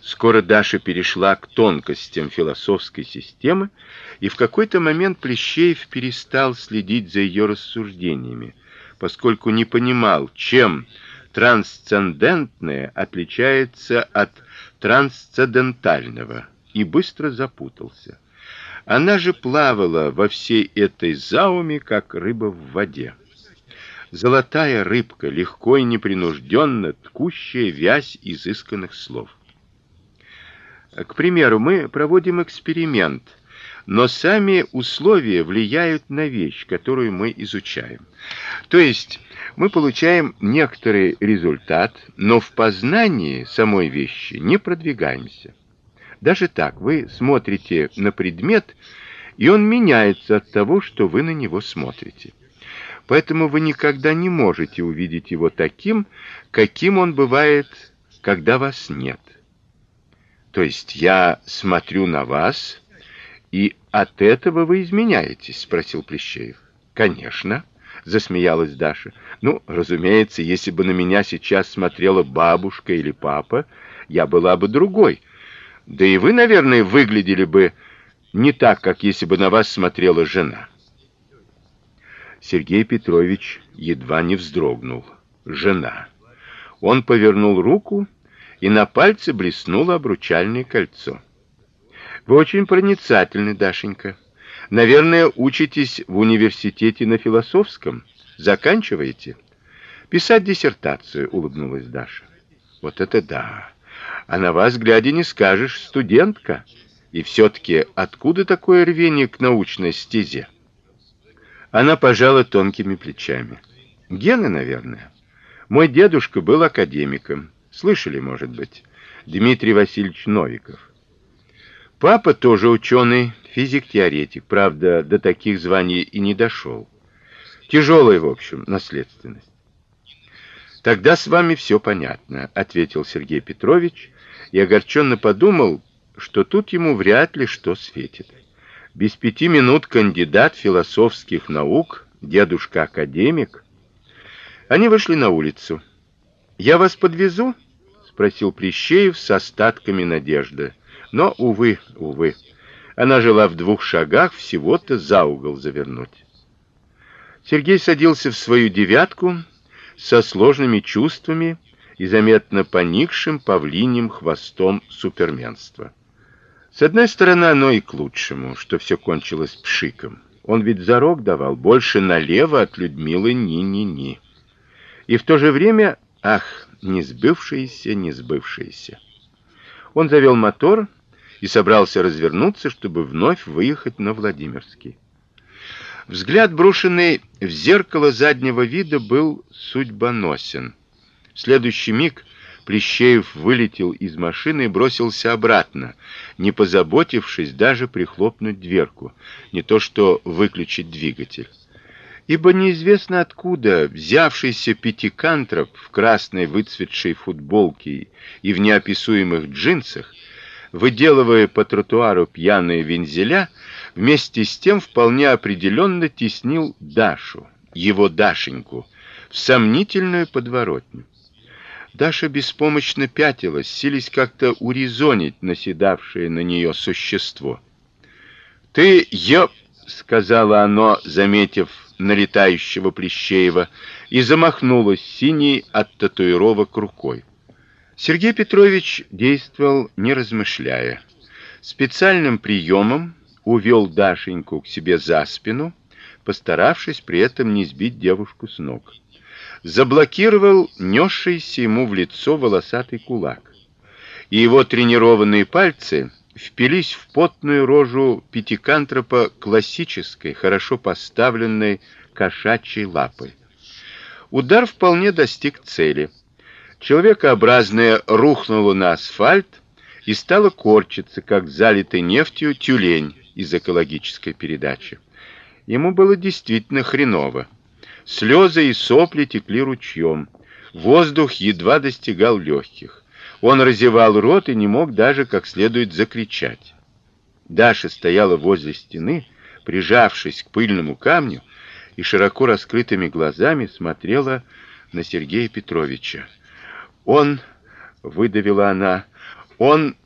Скоро Даша перешла к тонкостям философской системы, и в какой-то момент Плещеев перестал следить за ее рассуждениями, поскольку не понимал, чем трансцендентное отличается от трансцендентального, и быстро запутался. Она же плавала во всей этой зауме, как рыба в воде. Золотая рыбка, легко и непринужденно ткущая вязь изысканных слов. К примеру, мы проводим эксперимент, но сами условия влияют на вещь, которую мы изучаем. То есть мы получаем некоторый результат, но в познании самой вещи не продвигаемся. Даже так, вы смотрите на предмет, и он меняется от того, что вы на него смотрите. Поэтому вы никогда не можете увидеть его таким, каким он бывает, когда вас нет. То есть я смотрю на вас, и от этого вы изменяетесь, спросил Плещеев. Конечно, засмеялась Даша. Ну, разумеется, если бы на меня сейчас смотрела бабушка или папа, я была бы другой. Да и вы, наверное, выглядели бы не так, как если бы на вас смотрела жена. Сергей Петрович едва не вздрогнул. Жена. Он повернул руку и на пальце блеснуло обручальное кольцо. Вы очень проницательны, Дашенька. Наверное, учитесь в университете на философском, заканчиваете писать диссертацию, улыбнулась Даша. Вот это да. А на вас глядя не скажешь, студентка. И все таки откуда такое рвение к научной стезе? Она пожала тонкими плечами. Гены, наверное. Мой дедушка был академиком. Слышали, может быть, Дмитрий Васильевич Новиков. Папа тоже ученый, физик-теоретик, правда, до таких званий и не дошел. Тяжелая, в общем, наследственность. Тогда с вами все понятно, ответил Сергей Петрович и огорченно подумал, что тут ему вряд ли что светит. Без пяти минут кандидат философских наук, дедушка академик. Они вышли на улицу. Я вас подвезу? Спросил Плещеев с остатками надежды. Но увы, увы. Она жила в двух шагах всего-то за угол завернуть. Сергей садился в свою девятку со сложными чувствами и заметно поникшим павлиним хвостом суперменства. С одной стороны, оно и к лучшему, что все кончилось пшиком. Он ведь зарок давал больше налево от Людмилы ни-ни-ни. И в то же время, ах, не сбывшееся, не сбывшееся. Он завел мотор и собрался развернуться, чтобы вновь выехать на Владимирский. Взгляд, брошенный в зеркало заднего вида, был судьбоносен. В следующий миг Плещеев вылетел из машины и бросился обратно, не позаботившись даже прихлопнуть дверку, не то что выключить двигатель ибо неизвестно откуда взявшийся пятикантроп в красной выцветшей футболке и в неописуемых джинсах, выделывая по тротуару пьяные вензеля, вместе с тем вполне определенно теснил Дашу, его Дашеньку, в сомнительную подворотню. Даша беспомощно пятилась, силясь как-то урезонить наседавшее на нее существо. "Ты ёп", сказала оно, заметив налетающего Плещеева и замахнулась синей от татуировок рукой. Сергей Петрович действовал не размышляя. Специальным приемом увел Дашеньку к себе за спину, постаравшись при этом не сбить девушку с ног. Заблокировал нёсшийся ему в лицо волосатый кулак. И его тренированные пальцы впились в потную рожу пятикантропа классической, хорошо поставленной кошачьей лапой. Удар вполне достиг цели. Человекообразное рухнуло на асфальт и стало корчиться, как залитый нефтью тюлень из экологической передачи. Ему было действительно хреново. Слезы и сопли текли ручьем. Воздух едва достигал легких. Он разевал рот и не мог даже как следует закричать. Даша стояла возле стены, прижавшись к пыльному камню, и широко раскрытыми глазами смотрела на Сергея Петровича. Он выдавила она: Он